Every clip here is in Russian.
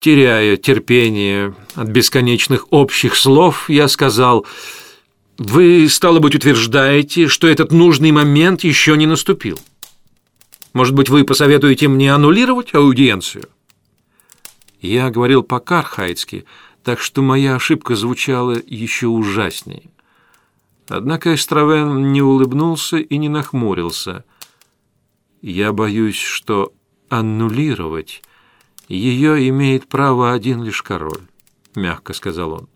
Теряя терпение от бесконечных общих слов, я сказал, «Вы, стало быть, утверждаете, что этот нужный момент еще не наступил. Может быть, вы посоветуете мне аннулировать аудиенцию?» Я говорил по-кархайцки, так что моя ошибка звучала еще ужаснее. Однако Эстравен не улыбнулся и не нахмурился. «Я боюсь, что аннулировать ее имеет право один лишь король», — мягко сказал он.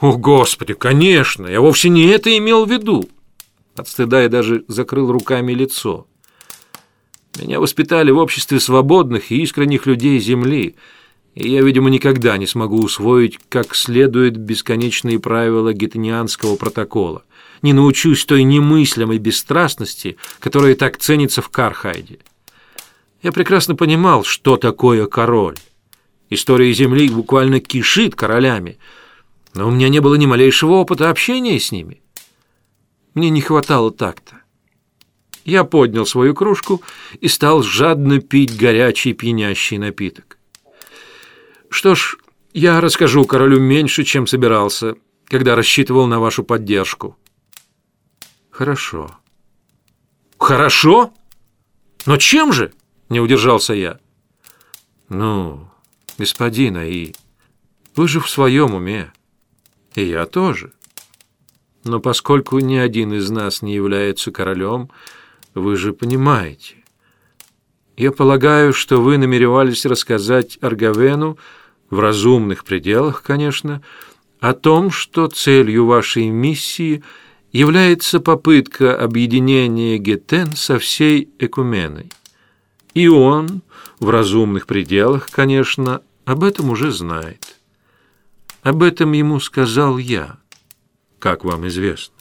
«О, Господи, конечно! Я вовсе не это имел в виду!» От стыда я даже закрыл руками лицо. Меня воспитали в обществе свободных и искренних людей Земли — и я, видимо, никогда не смогу усвоить как следует бесконечные правила гетанианского протокола, не научусь той немыслимой бесстрастности, которая так ценится в Кархайде. Я прекрасно понимал, что такое король. История Земли буквально кишит королями, но у меня не было ни малейшего опыта общения с ними. Мне не хватало такта. Я поднял свою кружку и стал жадно пить горячий пьянящий напиток. Что ж, я расскажу королю меньше, чем собирался, когда рассчитывал на вашу поддержку. Хорошо. Хорошо? Но чем же? Не удержался я. Ну, господин Аи, вы же в своем уме. И я тоже. Но поскольку ни один из нас не является королем, вы же понимаете. Я полагаю, что вы намеревались рассказать Аргавену, в разумных пределах, конечно, о том, что целью вашей миссии является попытка объединения Гетен со всей Экуменой. И он, в разумных пределах, конечно, об этом уже знает. Об этом ему сказал я, как вам известно.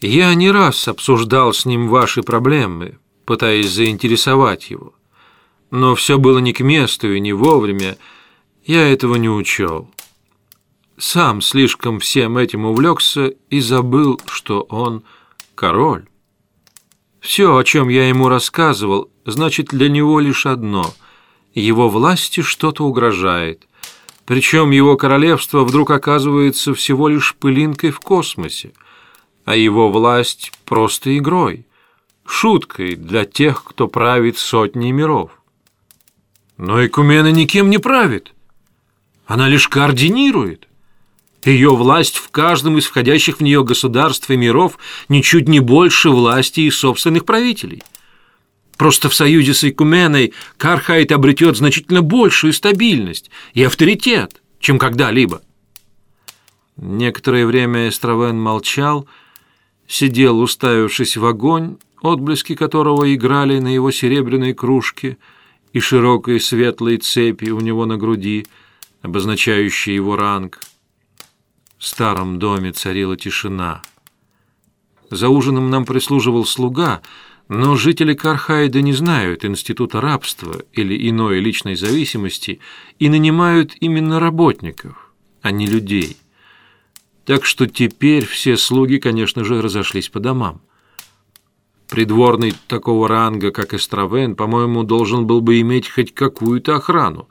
Я не раз обсуждал с ним ваши проблемы, пытаясь заинтересовать его. Но все было не к месту и не вовремя, я этого не учел. Сам слишком всем этим увлекся и забыл, что он король. Все, о чем я ему рассказывал, значит для него лишь одно – его власти что-то угрожает. Причем его королевство вдруг оказывается всего лишь пылинкой в космосе, а его власть просто игрой, шуткой для тех, кто правит сотней миров. Но Экумена никем не правит. Она лишь координирует. Ее власть в каждом из входящих в нее государств и миров ничуть не больше власти их собственных правителей. Просто в союзе с Икуменой Кархайт обретет значительно большую стабильность и авторитет, чем когда-либо. Некоторое время Эстравен молчал, сидел, уставившись в огонь, отблески которого играли на его серебряной кружке и широкой светлой цепи у него на груди – обозначающий его ранг. В старом доме царила тишина. За ужином нам прислуживал слуга, но жители Кархайда не знают института рабства или иной личной зависимости и нанимают именно работников, а не людей. Так что теперь все слуги, конечно же, разошлись по домам. Придворный такого ранга, как Эстравен, по-моему, должен был бы иметь хоть какую-то охрану,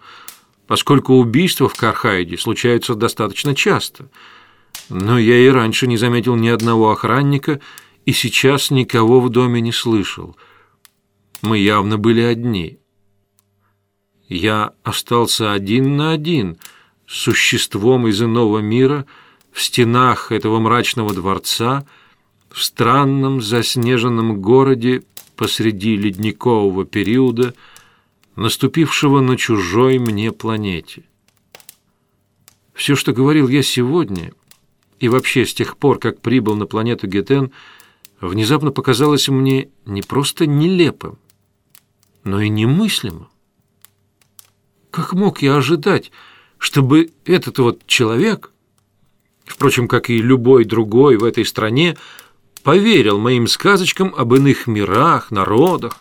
поскольку убийства в Кархайде случаются достаточно часто. Но я и раньше не заметил ни одного охранника, и сейчас никого в доме не слышал. Мы явно были одни. Я остался один на один с существом из иного мира в стенах этого мрачного дворца, в странном заснеженном городе посреди ледникового периода – наступившего на чужой мне планете. Все, что говорил я сегодня, и вообще с тех пор, как прибыл на планету Гетен, внезапно показалось мне не просто нелепым, но и немыслимым. Как мог я ожидать, чтобы этот вот человек, впрочем, как и любой другой в этой стране, поверил моим сказочкам об иных мирах, народах,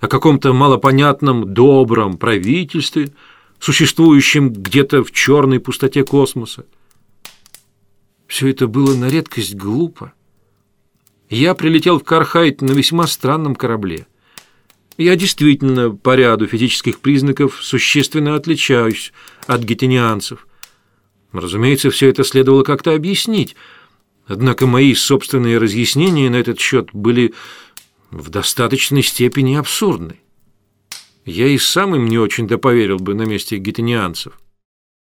о каком-то малопонятном добром правительстве, существующем где-то в черной пустоте космоса. Все это было на редкость глупо. Я прилетел в Кархайт на весьма странном корабле. Я действительно по ряду физических признаков существенно отличаюсь от гетенианцев. Разумеется, все это следовало как-то объяснить, однако мои собственные разъяснения на этот счет были в достаточной степени абсурдны. Я и сам им не очень-то поверил бы на месте гетенианцев.